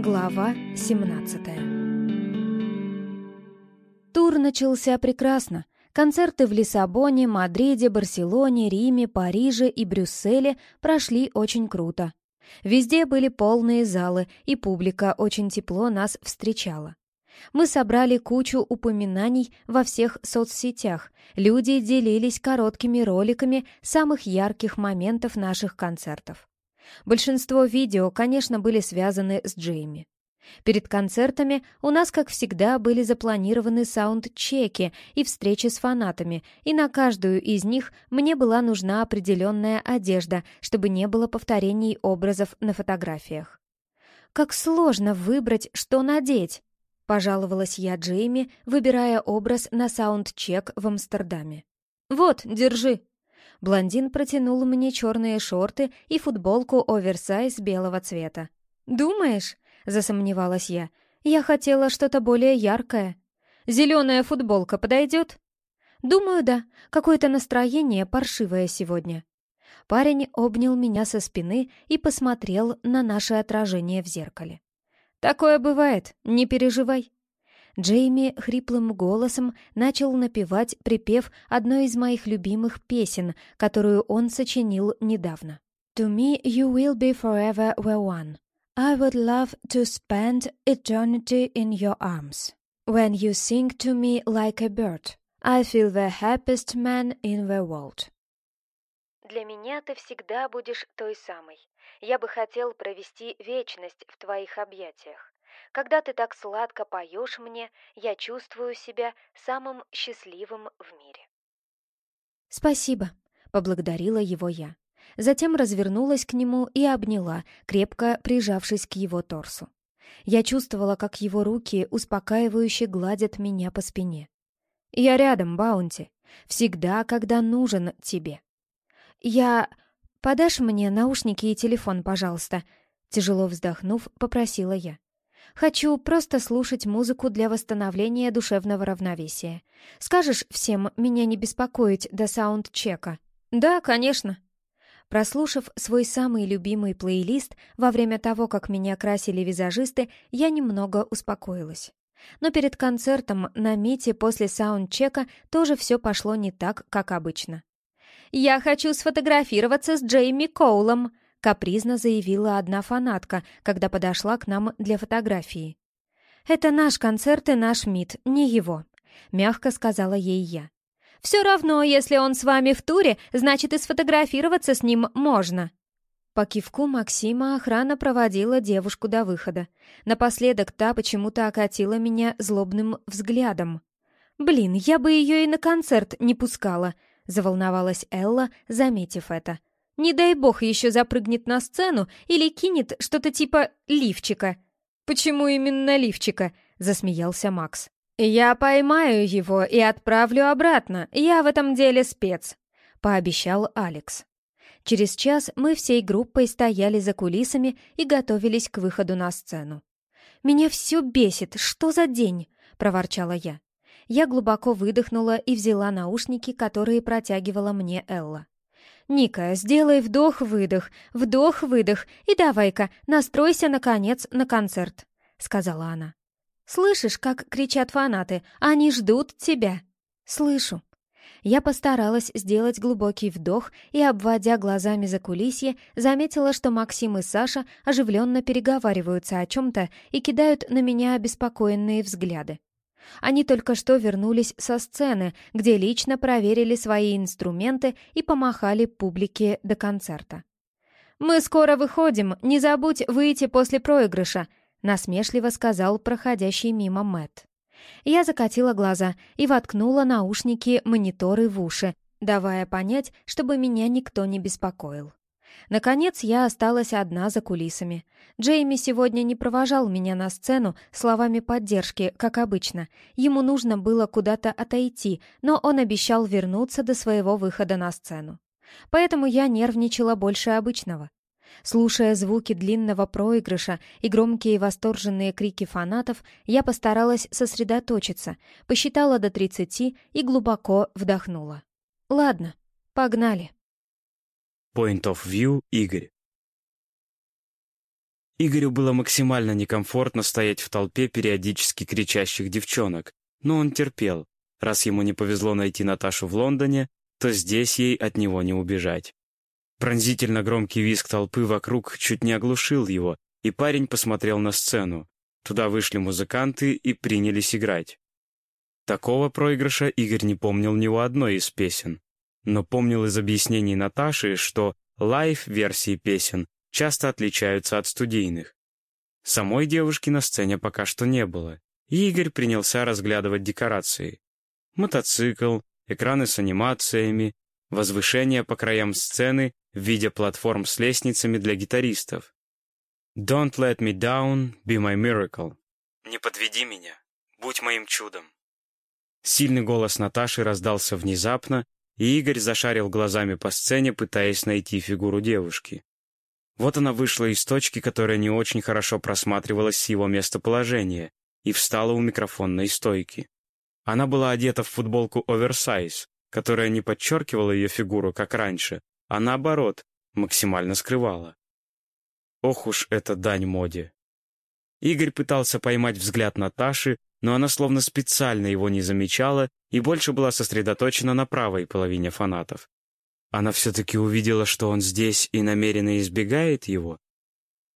Глава 17 Тур начался прекрасно. Концерты в Лиссабоне, Мадриде, Барселоне, Риме, Париже и Брюсселе прошли очень круто. Везде были полные залы, и публика очень тепло нас встречала. Мы собрали кучу упоминаний во всех соцсетях. Люди делились короткими роликами самых ярких моментов наших концертов. Большинство видео, конечно, были связаны с Джейми. Перед концертами у нас, как всегда, были запланированы саунд-чеки и встречи с фанатами, и на каждую из них мне была нужна определенная одежда, чтобы не было повторений образов на фотографиях. «Как сложно выбрать, что надеть!» — пожаловалась я Джейми, выбирая образ на саунд-чек в Амстердаме. «Вот, держи!» Блондин протянул мне черные шорты и футболку оверсайз белого цвета. «Думаешь?» — засомневалась я. «Я хотела что-то более яркое. Зеленая футболка подойдет?» «Думаю, да. Какое-то настроение паршивое сегодня». Парень обнял меня со спины и посмотрел на наше отражение в зеркале. «Такое бывает, не переживай». Джейми хриплым голосом начал напевать припев одной из моих любимых песен, которую он сочинил недавно. «To me you will be forever the one. I would love to spend eternity in your arms. When you sing to me like a bird, I feel the happiest man in the world». Для меня ты всегда будешь той самой. Я бы хотел провести вечность в твоих объятиях. Когда ты так сладко поешь мне, я чувствую себя самым счастливым в мире. «Спасибо», — поблагодарила его я. Затем развернулась к нему и обняла, крепко прижавшись к его торсу. Я чувствовала, как его руки успокаивающе гладят меня по спине. «Я рядом, Баунти. Всегда, когда нужен тебе». «Я... Подашь мне наушники и телефон, пожалуйста?» Тяжело вздохнув, попросила я. Хочу просто слушать музыку для восстановления душевного равновесия. Скажешь всем меня не беспокоить до саундчека? Да, конечно. Прослушав свой самый любимый плейлист во время того, как меня красили визажисты, я немного успокоилась. Но перед концертом на мите после саундчека тоже все пошло не так, как обычно. «Я хочу сфотографироваться с Джейми Коулом», — капризно заявила одна фанатка, когда подошла к нам для фотографии. «Это наш концерт и наш МИД, не его», — мягко сказала ей я. «Все равно, если он с вами в туре, значит и сфотографироваться с ним можно». По кивку Максима охрана проводила девушку до выхода. Напоследок та почему-то окатила меня злобным взглядом. «Блин, я бы ее и на концерт не пускала», — заволновалась Элла, заметив это. Не дай бог еще запрыгнет на сцену или кинет что-то типа лифчика. «Почему именно лифчика?» — засмеялся Макс. «Я поймаю его и отправлю обратно. Я в этом деле спец», — пообещал Алекс. Через час мы всей группой стояли за кулисами и готовились к выходу на сцену. «Меня все бесит! Что за день?» — проворчала я. Я глубоко выдохнула и взяла наушники, которые протягивала мне Элла. «Ника, сделай вдох-выдох, вдох-выдох, и давай-ка, настройся, наконец, на концерт», — сказала она. «Слышишь, как кричат фанаты? Они ждут тебя». «Слышу». Я постаралась сделать глубокий вдох и, обводя глазами за кулисье, заметила, что Максим и Саша оживленно переговариваются о чем-то и кидают на меня обеспокоенные взгляды. Они только что вернулись со сцены, где лично проверили свои инструменты и помахали публике до концерта. «Мы скоро выходим, не забудь выйти после проигрыша», насмешливо сказал проходящий мимо Мэт. Я закатила глаза и воткнула наушники мониторы в уши, давая понять, чтобы меня никто не беспокоил. Наконец я осталась одна за кулисами. Джейми сегодня не провожал меня на сцену словами поддержки, как обычно. Ему нужно было куда-то отойти, но он обещал вернуться до своего выхода на сцену. Поэтому я нервничала больше обычного. Слушая звуки длинного проигрыша и громкие восторженные крики фанатов, я постаралась сосредоточиться, посчитала до тридцати и глубоко вдохнула. «Ладно, погнали». Point of View Игорь. Игорю было максимально некомфортно стоять в толпе периодически кричащих девчонок, но он терпел. Раз ему не повезло найти Наташу в Лондоне, то здесь ей от него не убежать. Пронзительно громкий визг толпы вокруг чуть не оглушил его, и парень посмотрел на сцену. Туда вышли музыканты и принялись играть. Такого проигрыша Игорь не помнил ни у одной из песен, но помнил из объяснений Наташи, что live-версии песен часто отличаются от студийных. Самой девушки на сцене пока что не было, и Игорь принялся разглядывать декорации. Мотоцикл, экраны с анимациями, возвышение по краям сцены в виде платформ с лестницами для гитаристов. «Don't let me down, be my miracle». «Не подведи меня, будь моим чудом». Сильный голос Наташи раздался внезапно, и Игорь зашарил глазами по сцене, пытаясь найти фигуру девушки. Вот она вышла из точки, которая не очень хорошо просматривалась с его местоположения, и встала у микрофонной стойки. Она была одета в футболку оверсайз, которая не подчеркивала ее фигуру, как раньше, а наоборот, максимально скрывала. Ох уж эта дань моде. Игорь пытался поймать взгляд Наташи, но она словно специально его не замечала и больше была сосредоточена на правой половине фанатов. Она все-таки увидела, что он здесь и намеренно избегает его.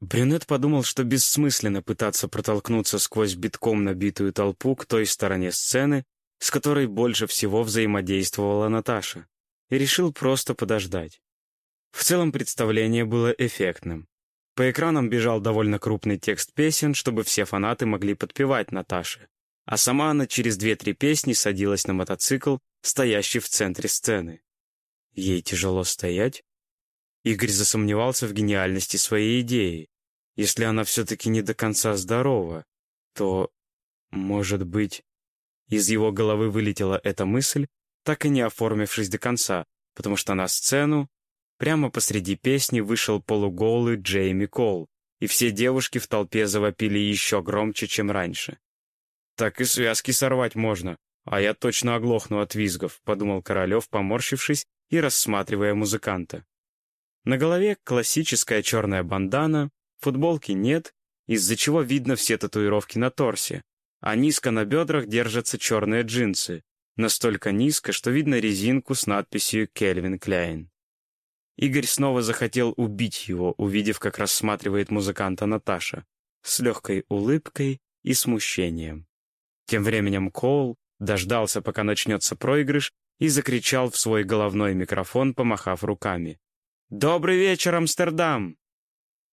Брюнет подумал, что бессмысленно пытаться протолкнуться сквозь битком набитую толпу к той стороне сцены, с которой больше всего взаимодействовала Наташа, и решил просто подождать. В целом представление было эффектным. По экранам бежал довольно крупный текст песен, чтобы все фанаты могли подпевать Наташе. А сама она через две-три песни садилась на мотоцикл, стоящий в центре сцены. Ей тяжело стоять? Игорь засомневался в гениальности своей идеи. Если она все-таки не до конца здорова, то, может быть... Из его головы вылетела эта мысль, так и не оформившись до конца, потому что на сцену Прямо посреди песни вышел полуголый Джейми Кол, и все девушки в толпе завопили еще громче, чем раньше. «Так и связки сорвать можно, а я точно оглохну от визгов», — подумал Королев, поморщившись и рассматривая музыканта. На голове классическая черная бандана, футболки нет, из-за чего видно все татуировки на торсе, а низко на бедрах держатся черные джинсы, настолько низко, что видно резинку с надписью «Кельвин Кляйн». Игорь снова захотел убить его, увидев, как рассматривает музыканта Наташа, с легкой улыбкой и смущением. Тем временем Коул дождался, пока начнется проигрыш, и закричал в свой головной микрофон, помахав руками. «Добрый вечер, Амстердам!»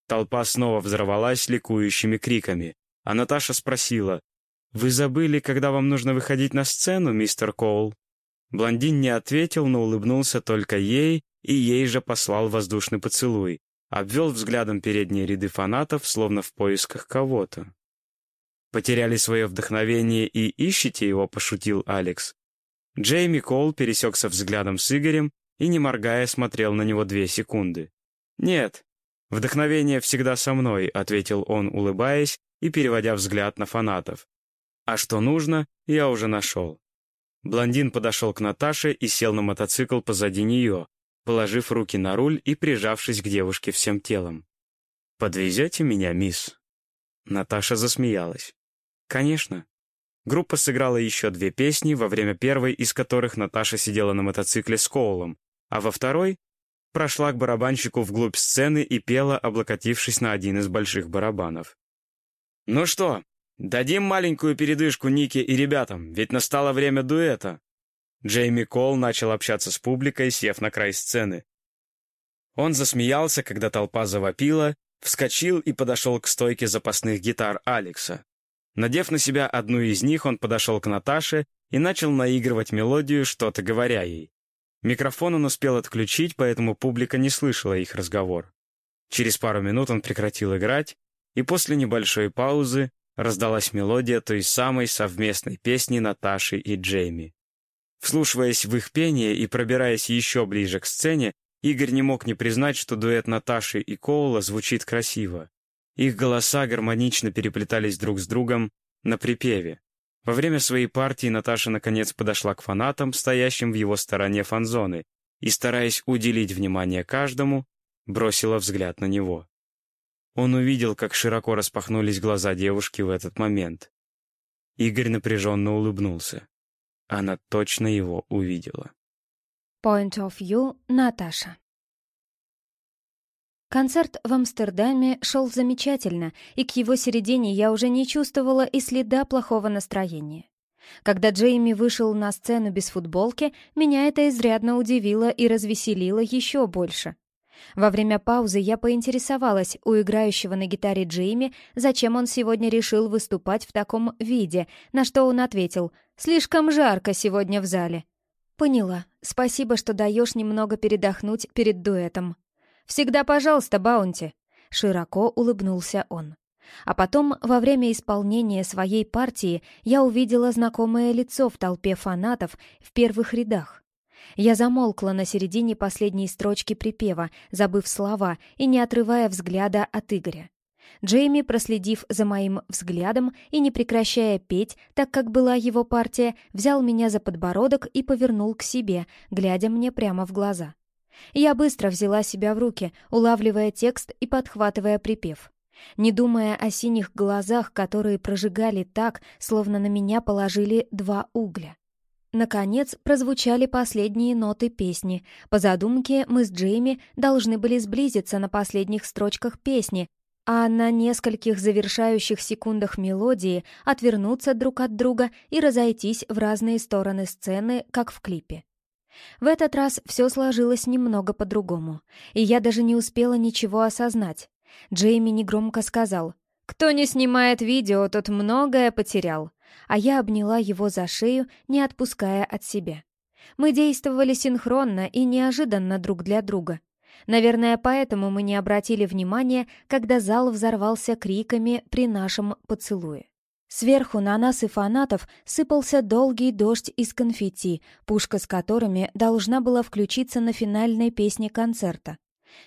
Толпа снова взорвалась ликующими криками, а Наташа спросила, «Вы забыли, когда вам нужно выходить на сцену, мистер Коул?» Блондин не ответил, но улыбнулся только ей и ей же послал воздушный поцелуй, обвел взглядом передние ряды фанатов, словно в поисках кого-то. «Потеряли свое вдохновение и ищете его?» — пошутил Алекс. Джейми Кол пересекся взглядом с Игорем и, не моргая, смотрел на него две секунды. «Нет, вдохновение всегда со мной», — ответил он, улыбаясь и переводя взгляд на фанатов. «А что нужно, я уже нашел». Блондин подошел к Наташе и сел на мотоцикл позади нее, положив руки на руль и прижавшись к девушке всем телом. «Подвезете меня, мисс?» Наташа засмеялась. «Конечно». Группа сыграла еще две песни, во время первой из которых Наташа сидела на мотоцикле с Коулом, а во второй прошла к барабанщику вглубь сцены и пела, облокотившись на один из больших барабанов. «Ну что, дадим маленькую передышку Нике и ребятам, ведь настало время дуэта», Джейми Кол начал общаться с публикой, сев на край сцены. Он засмеялся, когда толпа завопила, вскочил и подошел к стойке запасных гитар Алекса. Надев на себя одну из них, он подошел к Наташе и начал наигрывать мелодию, что-то говоря ей. Микрофон он успел отключить, поэтому публика не слышала их разговор. Через пару минут он прекратил играть, и после небольшой паузы раздалась мелодия той самой совместной песни Наташи и Джейми. Вслушиваясь в их пение и пробираясь еще ближе к сцене, Игорь не мог не признать, что дуэт Наташи и Коула звучит красиво. Их голоса гармонично переплетались друг с другом на припеве. Во время своей партии Наташа наконец подошла к фанатам, стоящим в его стороне фанзоны, и, стараясь уделить внимание каждому, бросила взгляд на него. Он увидел, как широко распахнулись глаза девушки в этот момент. Игорь напряженно улыбнулся. Она точно его увидела. Point of view, Наташа. Концерт в Амстердаме шел замечательно, и к его середине я уже не чувствовала и следа плохого настроения. Когда Джейми вышел на сцену без футболки, меня это изрядно удивило и развеселило еще больше. Во время паузы я поинтересовалась у играющего на гитаре Джейми, зачем он сегодня решил выступать в таком виде, на что он ответил «Слишком жарко сегодня в зале». «Поняла. Спасибо, что даешь немного передохнуть перед дуэтом». «Всегда пожалуйста, Баунти», — широко улыбнулся он. А потом, во время исполнения своей партии, я увидела знакомое лицо в толпе фанатов в первых рядах. Я замолкла на середине последней строчки припева, забыв слова и не отрывая взгляда от Игоря. Джейми, проследив за моим взглядом и не прекращая петь, так как была его партия, взял меня за подбородок и повернул к себе, глядя мне прямо в глаза. Я быстро взяла себя в руки, улавливая текст и подхватывая припев не думая о синих глазах, которые прожигали так, словно на меня положили два угля. Наконец прозвучали последние ноты песни. По задумке мы с Джейми должны были сблизиться на последних строчках песни, а на нескольких завершающих секундах мелодии отвернуться друг от друга и разойтись в разные стороны сцены, как в клипе. В этот раз все сложилось немного по-другому, и я даже не успела ничего осознать. Джейми негромко сказал, «Кто не снимает видео, тот многое потерял», а я обняла его за шею, не отпуская от себя. Мы действовали синхронно и неожиданно друг для друга. Наверное, поэтому мы не обратили внимания, когда зал взорвался криками при нашем поцелуе. Сверху на нас и фанатов сыпался долгий дождь из конфетти, пушка с которыми должна была включиться на финальной песне концерта.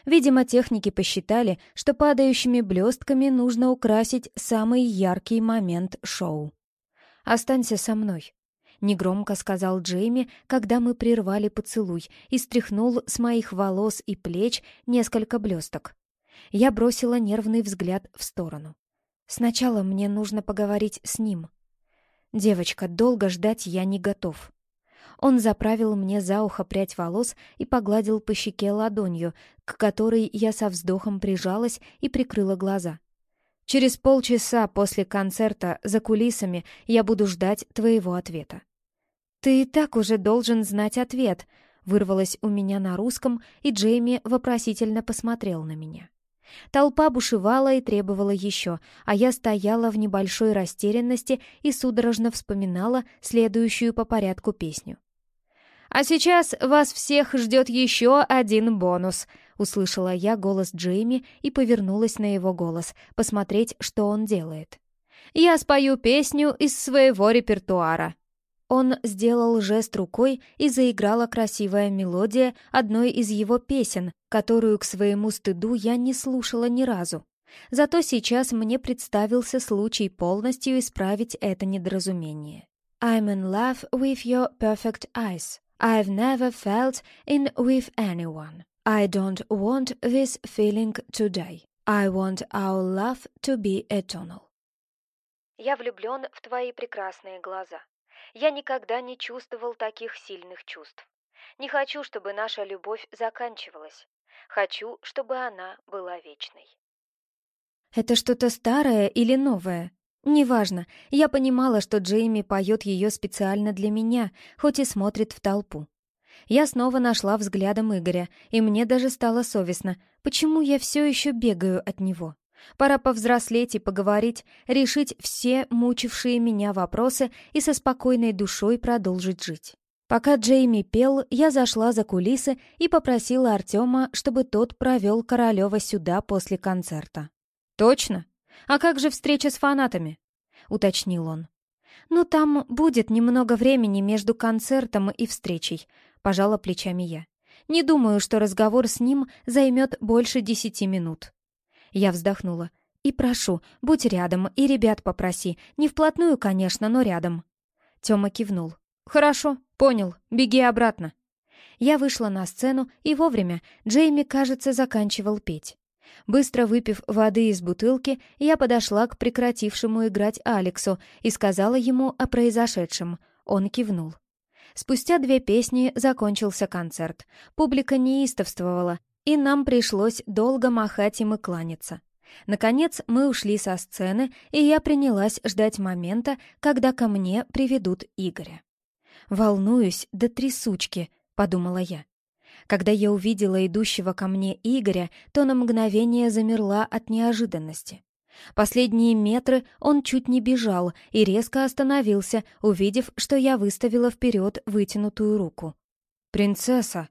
Видимо, техники посчитали, что падающими блестками нужно украсить самый яркий момент шоу. «Останься со мной», — негромко сказал Джейми, когда мы прервали поцелуй и стряхнул с моих волос и плеч несколько блесток. Я бросила нервный взгляд в сторону. «Сначала мне нужно поговорить с ним». «Девочка, долго ждать я не готов». Он заправил мне за ухо прядь волос и погладил по щеке ладонью, к которой я со вздохом прижалась и прикрыла глаза. «Через полчаса после концерта за кулисами я буду ждать твоего ответа». «Ты и так уже должен знать ответ», — вырвалось у меня на русском, и Джейми вопросительно посмотрел на меня. Толпа бушевала и требовала еще, а я стояла в небольшой растерянности и судорожно вспоминала следующую по порядку песню. «А сейчас вас всех ждет еще один бонус», — услышала я голос Джейми и повернулась на его голос, посмотреть, что он делает. «Я спою песню из своего репертуара». Он сделал жест рукой, и заиграла красивая мелодия одной из его песен, которую к своему стыду я не слушала ни разу. Зато сейчас мне представился случай полностью исправить это недоразумение. «I'm in love with your perfect eyes», I've never felt in with anyone. I don't want this feeling today. I want our love to be eternal. Я влюблен в твои прекрасные глаза. Я никогда не чувствовал таких сильных чувств. Не хочу, чтобы наша любовь заканчивалась. Хочу, чтобы она была вечной. Это что-то старое или новое? Неважно, я понимала, что Джейми поет ее специально для меня, хоть и смотрит в толпу. Я снова нашла взглядом Игоря, и мне даже стало совестно, почему я все еще бегаю от него. Пора повзрослеть и поговорить, решить все мучившие меня вопросы и со спокойной душой продолжить жить. Пока Джейми пел, я зашла за кулисы и попросила Артема, чтобы тот провел Королева сюда после концерта. «Точно?» «А как же встреча с фанатами?» — уточнил он. «Ну, там будет немного времени между концертом и встречей», — пожала плечами я. «Не думаю, что разговор с ним займет больше десяти минут». Я вздохнула. «И прошу, будь рядом, и ребят попроси. Не вплотную, конечно, но рядом». Тёма кивнул. «Хорошо, понял. Беги обратно». Я вышла на сцену, и вовремя Джейми, кажется, заканчивал петь. Быстро выпив воды из бутылки, я подошла к прекратившему играть Алексу и сказала ему о произошедшем. Он кивнул. Спустя две песни закончился концерт. Публика неистовствовала, и нам пришлось долго махать им и кланяться. Наконец мы ушли со сцены, и я принялась ждать момента, когда ко мне приведут Игоря. «Волнуюсь до трясучки», — подумала я. Когда я увидела идущего ко мне Игоря, то на мгновение замерла от неожиданности. Последние метры он чуть не бежал и резко остановился, увидев, что я выставила вперед вытянутую руку. «Принцесса!»